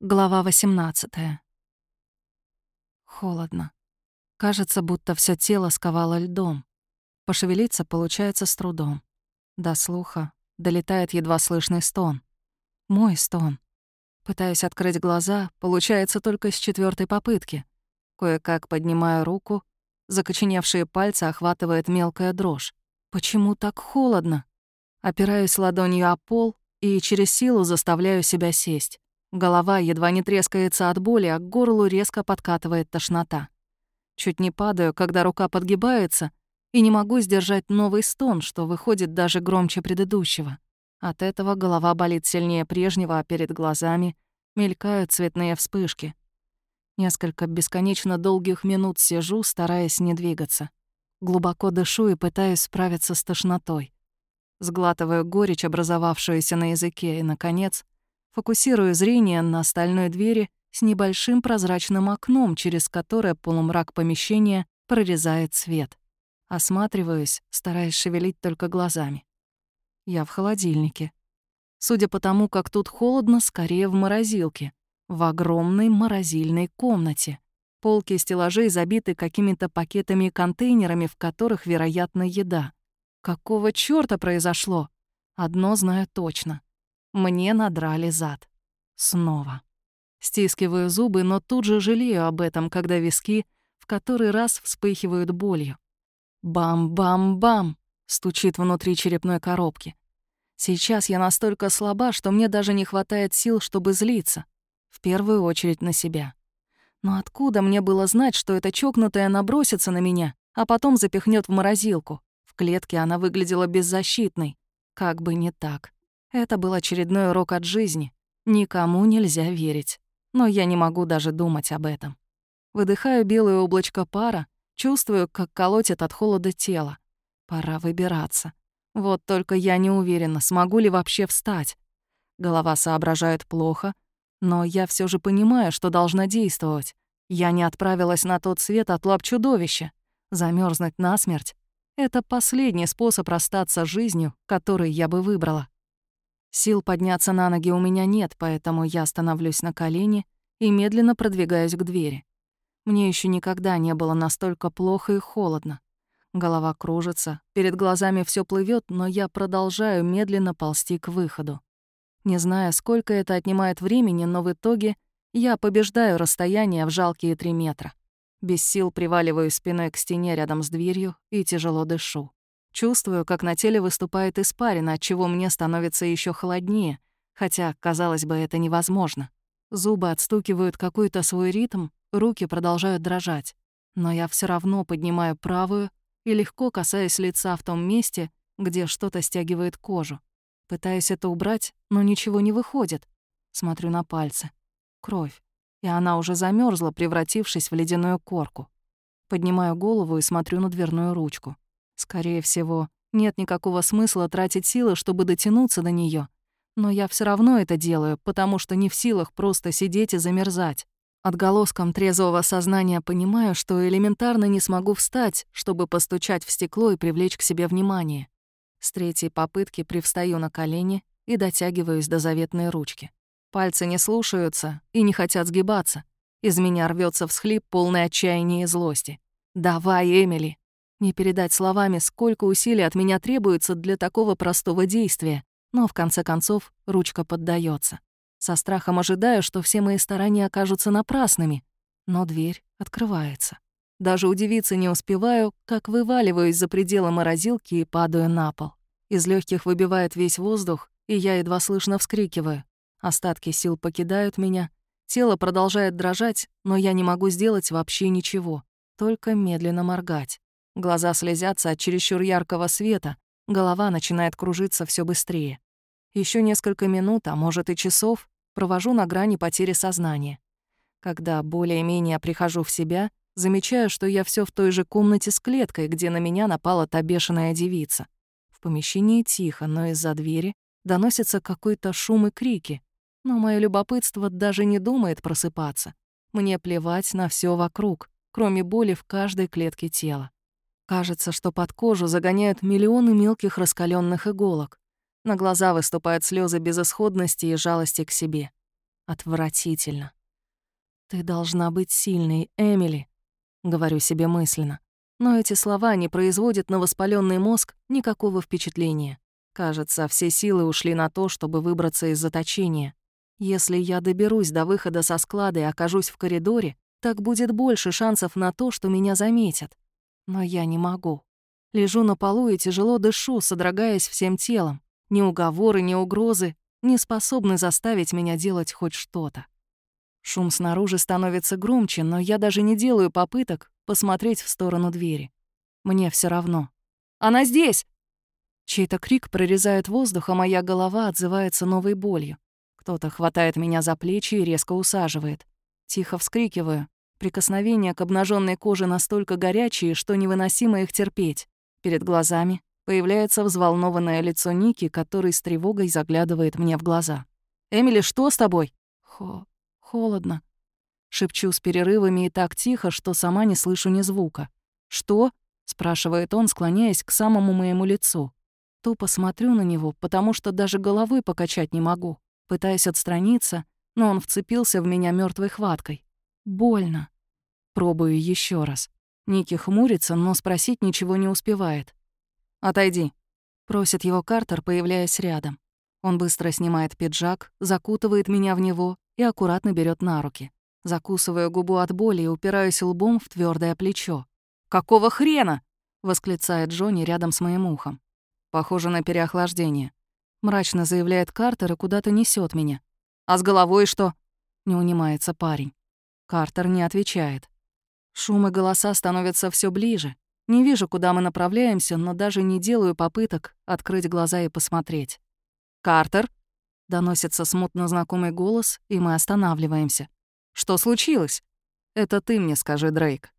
Глава 18. Холодно. Кажется, будто все тело сковало льдом. Пошевелиться получается с трудом. До слуха долетает едва слышный стон. Мой стон. Пытаюсь открыть глаза, получается только с четвертой попытки. Кое-как поднимаю руку, закоченевшие пальцы охватывает мелкая дрожь. Почему так холодно? Опираюсь ладонью о пол и через силу заставляю себя сесть. Голова едва не трескается от боли, а к горлу резко подкатывает тошнота. Чуть не падаю, когда рука подгибается, и не могу сдержать новый стон, что выходит даже громче предыдущего. От этого голова болит сильнее прежнего, а перед глазами мелькают цветные вспышки. Несколько бесконечно долгих минут сижу, стараясь не двигаться. Глубоко дышу и пытаюсь справиться с тошнотой. Сглатываю горечь, образовавшуюся на языке, и, наконец, фокусирую зрение на стальной двери с небольшим прозрачным окном, через которое полумрак помещения прорезает свет. Осматриваюсь, стараясь шевелить только глазами. Я в холодильнике. Судя по тому, как тут холодно, скорее в морозилке. В огромной морозильной комнате. Полки и стеллажей забиты какими-то пакетами и контейнерами, в которых, вероятно, еда. Какого чёрта произошло? Одно знаю точно. Мне надрали зад. Снова. Стискиваю зубы, но тут же жалею об этом, когда виски в который раз вспыхивают болью. Бам-бам-бам! стучит внутри черепной коробки. Сейчас я настолько слаба, что мне даже не хватает сил, чтобы злиться. В первую очередь на себя. Но откуда мне было знать, что эта чокнутая набросится на меня, а потом запихнет в морозилку? В клетке она выглядела беззащитной. Как бы не так. Это был очередной урок от жизни. Никому нельзя верить. Но я не могу даже думать об этом. Выдыхаю белое облачко пара, чувствую, как колотит от холода тело. Пора выбираться. Вот только я не уверена, смогу ли вообще встать. Голова соображает плохо, но я все же понимаю, что должна действовать. Я не отправилась на тот свет от лап чудовища. Замерзнуть насмерть — это последний способ расстаться с жизнью, который я бы выбрала. Сил подняться на ноги у меня нет, поэтому я становлюсь на колени и медленно продвигаюсь к двери. Мне еще никогда не было настолько плохо и холодно. Голова кружится, перед глазами все плывет, но я продолжаю медленно ползти к выходу. Не знаю, сколько это отнимает времени, но в итоге я побеждаю расстояние в жалкие три метра. Без сил приваливаю спиной к стене рядом с дверью и тяжело дышу. Чувствую, как на теле выступает испарина, от чего мне становится еще холоднее, хотя, казалось бы, это невозможно. Зубы отстукивают какой-то свой ритм, руки продолжают дрожать. Но я все равно поднимаю правую и легко касаюсь лица в том месте, где что-то стягивает кожу. Пытаюсь это убрать, но ничего не выходит. Смотрю на пальцы. Кровь. И она уже замерзла, превратившись в ледяную корку. Поднимаю голову и смотрю на дверную ручку. Скорее всего, нет никакого смысла тратить силы, чтобы дотянуться до нее. Но я все равно это делаю, потому что не в силах просто сидеть и замерзать. Отголоском трезвого сознания понимаю, что элементарно не смогу встать, чтобы постучать в стекло и привлечь к себе внимание. С третьей попытки привстаю на колени и дотягиваюсь до заветной ручки. Пальцы не слушаются и не хотят сгибаться. Из меня рвется всхлип, полный отчаяния и злости. «Давай, Эмили, не передать словами, сколько усилий от меня требуется для такого простого действия, но в конце концов ручка поддается. Со страхом ожидаю, что все мои старания окажутся напрасными, но дверь открывается. Даже удивиться не успеваю, как вываливаюсь за пределы морозилки и падаю на пол. Из легких выбивает весь воздух, и я едва слышно вскрикиваю. Остатки сил покидают меня, тело продолжает дрожать, но я не могу сделать вообще ничего, только медленно моргать. Глаза слезятся от чересчур яркого света, голова начинает кружиться все быстрее. Еще несколько минут, а может и часов, провожу на грани потери сознания. Когда более-менее прихожу в себя, замечаю, что я все в той же комнате с клеткой, где на меня напала та бешеная девица. В помещении тихо, но из-за двери доносится какой-то шум и крики. Но мое любопытство даже не думает просыпаться. Мне плевать на все вокруг, кроме боли в каждой клетке тела. Кажется, что под кожу загоняют миллионы мелких раскаленных иголок. На глаза выступают слезы безысходности и жалости к себе. Отвратительно. «Ты должна быть сильной, Эмили», — говорю себе мысленно. Но эти слова не производят на воспаленный мозг никакого впечатления. Кажется, все силы ушли на то, чтобы выбраться из заточения. Если я доберусь до выхода со склада и окажусь в коридоре, так будет больше шансов на то, что меня заметят. Но я не могу. Лежу на полу и тяжело дышу, содрогаясь всем телом. Ни уговоры, ни угрозы не способны заставить меня делать хоть что-то. Шум снаружи становится громче, но я даже не делаю попыток посмотреть в сторону двери. Мне все равно. «Она здесь!» Чей-то крик прорезает воздух, а моя голова отзывается новой болью. Кто-то хватает меня за плечи и резко усаживает. Тихо вскрикиваю. Прикосновения к обнаженной коже настолько горячие, что невыносимо их терпеть. Перед глазами появляется взволнованное лицо Ники, который с тревогой заглядывает мне в глаза. «Эмили, что с тобой?» «Хо... холодно». Шепчу с перерывами и так тихо, что сама не слышу ни звука. «Что?» — спрашивает он, склоняясь к самому моему лицу. Тупо смотрю на него, потому что даже головой покачать не могу. Пытаюсь отстраниться, но он вцепился в меня мертвой хваткой. Больно. Пробую еще раз. Ники хмурится, но спросить ничего не успевает. «Отойди», — просит его Картер, появляясь рядом. Он быстро снимает пиджак, закутывает меня в него и аккуратно берет на руки. Закусываю губу от боли и упираюсь лбом в твердое плечо. «Какого хрена?» — восклицает Джонни рядом с моим ухом. «Похоже на переохлаждение», — мрачно заявляет Картер и куда-то несет меня. «А с головой что?» — не унимается парень. Картер не отвечает. Шум и голоса становятся все ближе. Не вижу, куда мы направляемся, но даже не делаю попыток открыть глаза и посмотреть. «Картер?» — доносится смутно знакомый голос, и мы останавливаемся. «Что случилось?» «Это ты мне скажи, Дрейк».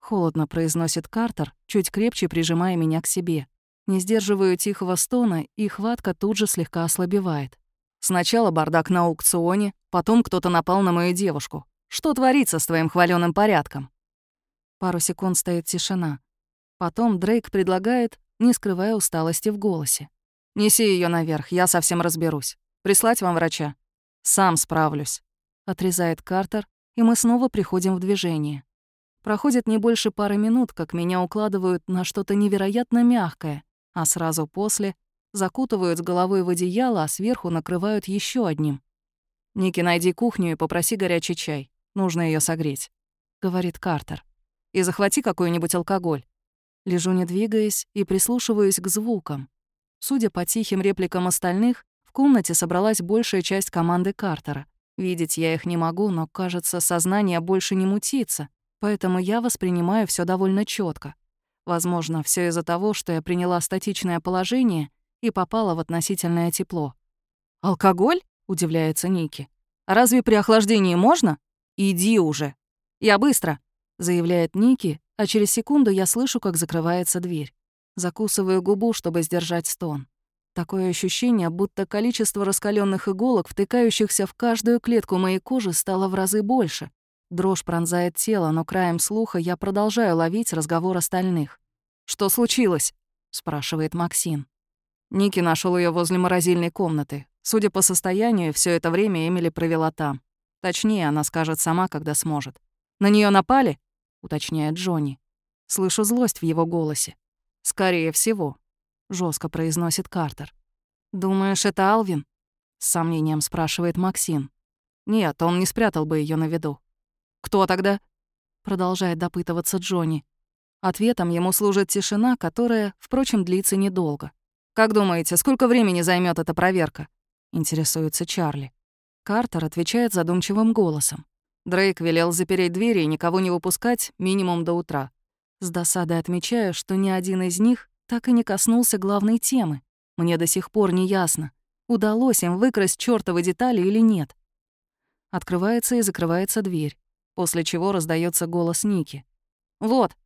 Холодно произносит Картер, чуть крепче прижимая меня к себе. Не сдерживаю тихого стона, и хватка тут же слегка ослабевает. Сначала бардак на аукционе, потом кто-то напал на мою девушку. Что творится с твоим хваленым порядком?» Пару секунд стоит тишина. Потом Дрейк предлагает, не скрывая усталости в голосе. «Неси ее наверх, я совсем разберусь. Прислать вам врача?» «Сам справлюсь», — отрезает Картер, и мы снова приходим в движение. Проходит не больше пары минут, как меня укладывают на что-то невероятно мягкое, а сразу после закутывают с головой в одеяло, а сверху накрывают еще одним. «Ники, найди кухню и попроси горячий чай. Нужно ее согреть», — говорит Картер. «И захвати какой-нибудь алкоголь». Лежу не двигаясь и прислушиваюсь к звукам. Судя по тихим репликам остальных, в комнате собралась большая часть команды Картера. Видеть я их не могу, но, кажется, сознание больше не мутится, поэтому я воспринимаю все довольно четко. Возможно, все из-за того, что я приняла статичное положение — и попала в относительное тепло. «Алкоголь?» — удивляется Ники. «Разве при охлаждении можно? Иди уже!» «Я быстро!» — заявляет Ники, а через секунду я слышу, как закрывается дверь. Закусываю губу, чтобы сдержать стон. Такое ощущение, будто количество раскаленных иголок, втыкающихся в каждую клетку моей кожи, стало в разы больше. Дрожь пронзает тело, но краем слуха я продолжаю ловить разговор остальных. «Что случилось?» — спрашивает Максим. Ники нашел ее возле морозильной комнаты. Судя по состоянию, все это время Эмили провела там. Точнее, она скажет сама, когда сможет. «На нее напали?» — уточняет Джонни. Слышу злость в его голосе. «Скорее всего», — жестко произносит Картер. «Думаешь, это Алвин?» — с сомнением спрашивает Максим. «Нет, он не спрятал бы ее на виду». «Кто тогда?» — продолжает допытываться Джонни. Ответом ему служит тишина, которая, впрочем, длится недолго. «Как думаете, сколько времени займет эта проверка?» — интересуется Чарли. Картер отвечает задумчивым голосом. Дрейк велел запереть двери и никого не выпускать минимум до утра. С досадой отмечаю, что ни один из них так и не коснулся главной темы. Мне до сих пор не ясно, удалось им выкрасть чёртовы детали или нет. Открывается и закрывается дверь, после чего раздается голос Ники. «Вот,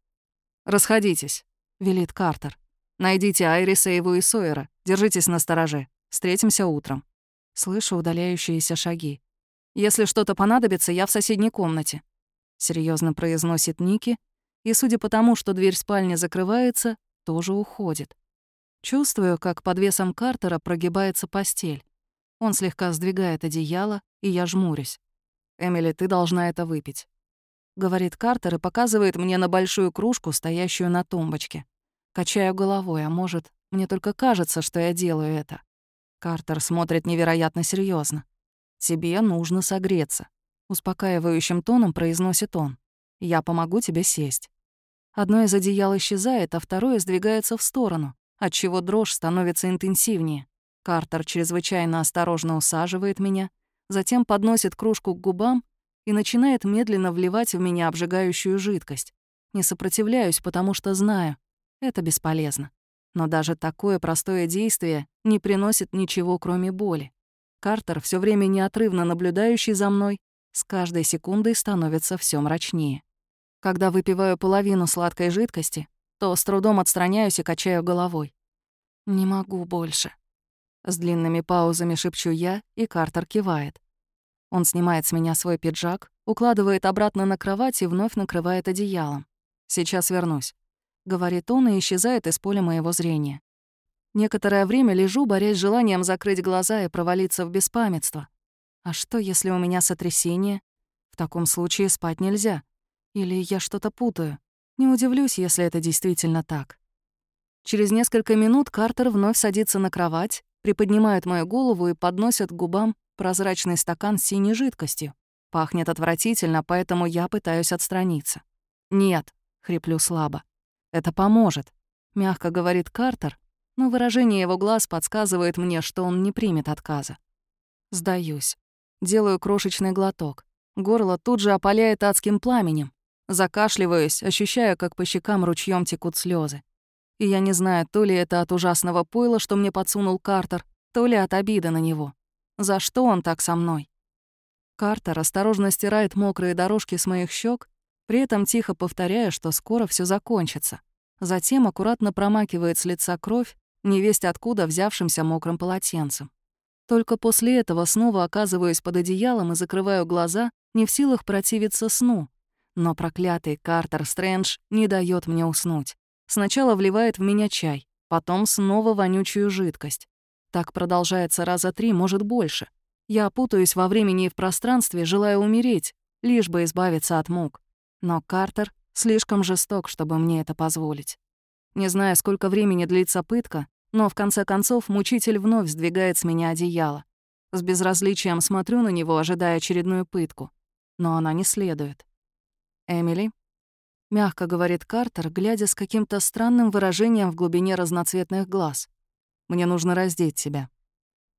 расходитесь», — велит Картер. Найдите Айриса, его и Сойера. Держитесь на стороже. Встретимся утром». Слышу удаляющиеся шаги. «Если что-то понадобится, я в соседней комнате», — серьезно произносит Ники, и, судя по тому, что дверь спальни закрывается, тоже уходит. Чувствую, как под весом Картера прогибается постель. Он слегка сдвигает одеяло, и я жмурюсь. «Эмили, ты должна это выпить», — говорит Картер и показывает мне на большую кружку, стоящую на тумбочке. Качаю головой, а может, мне только кажется, что я делаю это. Картер смотрит невероятно серьезно. «Тебе нужно согреться», — успокаивающим тоном произносит он. «Я помогу тебе сесть». Одно из одеял исчезает, а второе сдвигается в сторону, отчего дрожь становится интенсивнее. Картер чрезвычайно осторожно усаживает меня, затем подносит кружку к губам и начинает медленно вливать в меня обжигающую жидкость. Не сопротивляюсь, потому что знаю, это бесполезно. Но даже такое простое действие не приносит ничего, кроме боли. Картер, все время неотрывно наблюдающий за мной, с каждой секундой становится все мрачнее. Когда выпиваю половину сладкой жидкости, то с трудом отстраняюсь и качаю головой. «Не могу больше», с длинными паузами шепчу я, и Картер кивает. Он снимает с меня свой пиджак, укладывает обратно на кровать и вновь накрывает одеялом. «Сейчас вернусь», — говорит он и исчезает из поля моего зрения. Некоторое время лежу, борясь с желанием закрыть глаза и провалиться в беспамятство. А что, если у меня сотрясение? В таком случае спать нельзя. Или я что-то путаю. Не удивлюсь, если это действительно так. Через несколько минут Картер вновь садится на кровать, приподнимают мою голову и подносят к губам прозрачный стакан с синей жидкостью. Пахнет отвратительно, поэтому я пытаюсь отстраниться. «Нет», — хриплю слабо. «Это поможет», — мягко говорит Картер, но выражение его глаз подсказывает мне, что он не примет отказа. Сдаюсь. Делаю крошечный глоток. Горло тут же опаляет адским пламенем. Закашливаюсь, ощущая, как по щекам ручьем текут слезы. И я не знаю, то ли это от ужасного пойла, что мне подсунул Картер, то ли от обиды на него. За что он так со мной? Картер осторожно стирает мокрые дорожки с моих щек, при этом тихо повторяя, что скоро все закончится. Затем аккуратно промакивает с лица кровь, невесть откуда взявшимся мокрым полотенцем. Только после этого снова оказываюсь под одеялом и закрываю глаза, не в силах противиться сну. Но проклятый Картер Стрэндж не дает мне уснуть. Сначала вливает в меня чай, потом снова вонючую жидкость. Так продолжается раза три, может, больше. Я путаюсь во времени и в пространстве, желая умереть, лишь бы избавиться от мук. Но Картер слишком жесток, чтобы мне это позволить. Не знаю, сколько времени длится пытка, но в конце концов мучитель вновь сдвигает с меня одеяло. С безразличием смотрю на него, ожидая очередную пытку. Но она не следует. «Эмили?» — мягко говорит Картер, глядя с каким-то странным выражением в глубине разноцветных глаз. «Мне нужно раздеть тебя».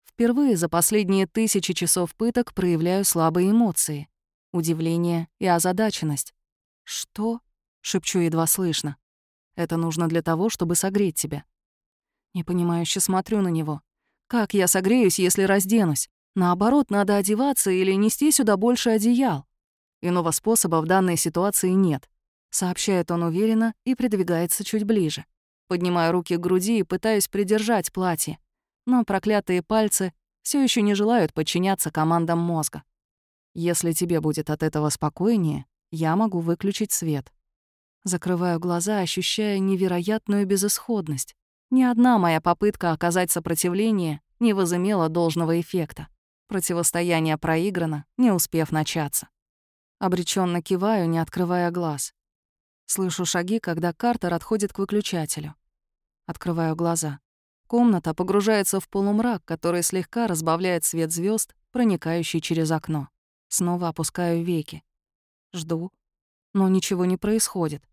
Впервые за последние тысячи часов пыток проявляю слабые эмоции. Удивление и озадаченность. «Что?» — шепчу едва слышно. «Это нужно для того, чтобы согреть тебя». Непонимающе смотрю на него. «Как я согреюсь, если разденусь? Наоборот, надо одеваться или нести сюда больше одеял». Иного способа в данной ситуации нет. Сообщает он уверенно и придвигается чуть ближе. Поднимаю руки к груди и пытаюсь придержать платье. Но проклятые пальцы все еще не желают подчиняться командам мозга. Если тебе будет от этого спокойнее, я могу выключить свет. Закрываю глаза, ощущая невероятную безысходность. Ни одна моя попытка оказать сопротивление не возымела должного эффекта. Противостояние проиграно, не успев начаться. Обреченно киваю, не открывая глаз. Слышу шаги, когда Картер отходит к выключателю. Открываю глаза. Комната погружается в полумрак, который слегка разбавляет свет звезд, проникающий через окно. Снова опускаю веки. Жду. Но ничего не происходит.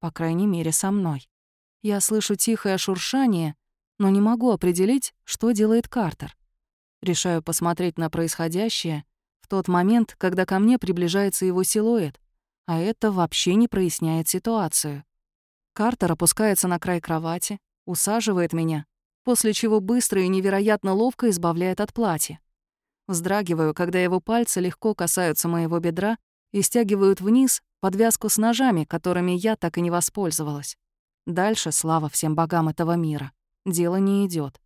По крайней мере, со мной. Я слышу тихое шуршание, но не могу определить, что делает Картер. Решаю посмотреть на происходящее в тот момент, когда ко мне приближается его силуэт, а это вообще не проясняет ситуацию. Картер опускается на край кровати, усаживает меня, после чего быстро и невероятно ловко избавляет от платья. Вздрагиваю, когда его пальцы легко касаются моего бедра и стягивают вниз подвязку с ножами, которыми я так и не воспользовалась. Дальше, слава всем богам этого мира, дело не идет.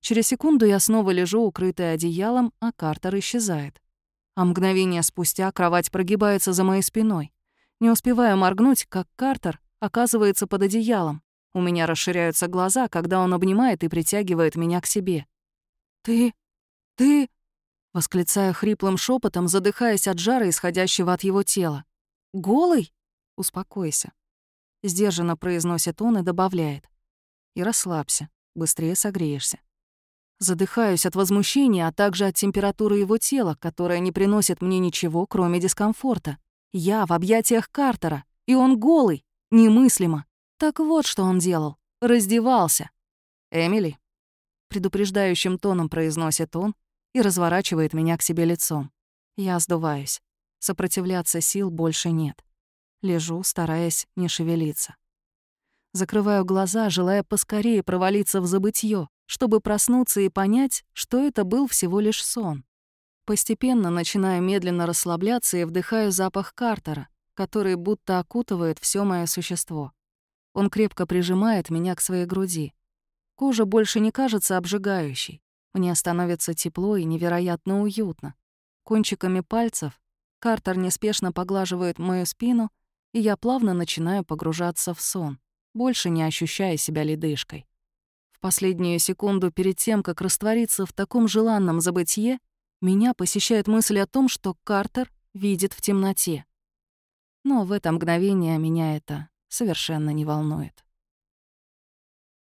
Через секунду я снова лежу, укрытая одеялом, а Картер исчезает а мгновение спустя кровать прогибается за моей спиной. Не успеваю моргнуть, как Картер оказывается под одеялом. У меня расширяются глаза, когда он обнимает и притягивает меня к себе. «Ты... «Ты...» — восклицая хриплым шепотом, задыхаясь от жара, исходящего от его тела. «Голый?» «Успокойся», — сдержанно произносит он и добавляет. «И расслабься, быстрее согреешься». Задыхаюсь от возмущения, а также от температуры его тела, которая не приносит мне ничего, кроме дискомфорта. Я в объятиях Картера, и он голый. Немыслимо. Так вот, что он делал. Раздевался. «Эмили», — предупреждающим тоном произносит он и разворачивает меня к себе лицом. Я сдуваюсь. Сопротивляться сил больше нет. Лежу, стараясь не шевелиться. Закрываю глаза, желая поскорее провалиться в забытье, чтобы проснуться и понять, что это был всего лишь сон. Постепенно начинаю медленно расслабляться и вдыхаю запах Картера, который будто окутывает все мое существо. Он крепко прижимает меня к своей груди. Кожа больше не кажется обжигающей. Мне становится тепло и невероятно уютно. Кончиками пальцев Картер неспешно поглаживает мою спину, и я плавно начинаю погружаться в сон, больше не ощущая себя ледышкой последнюю секунду перед тем, как раствориться в таком желанном забытье, меня посещает мысль о том, что Картер видит в темноте. Но в это мгновение меня это совершенно не волнует.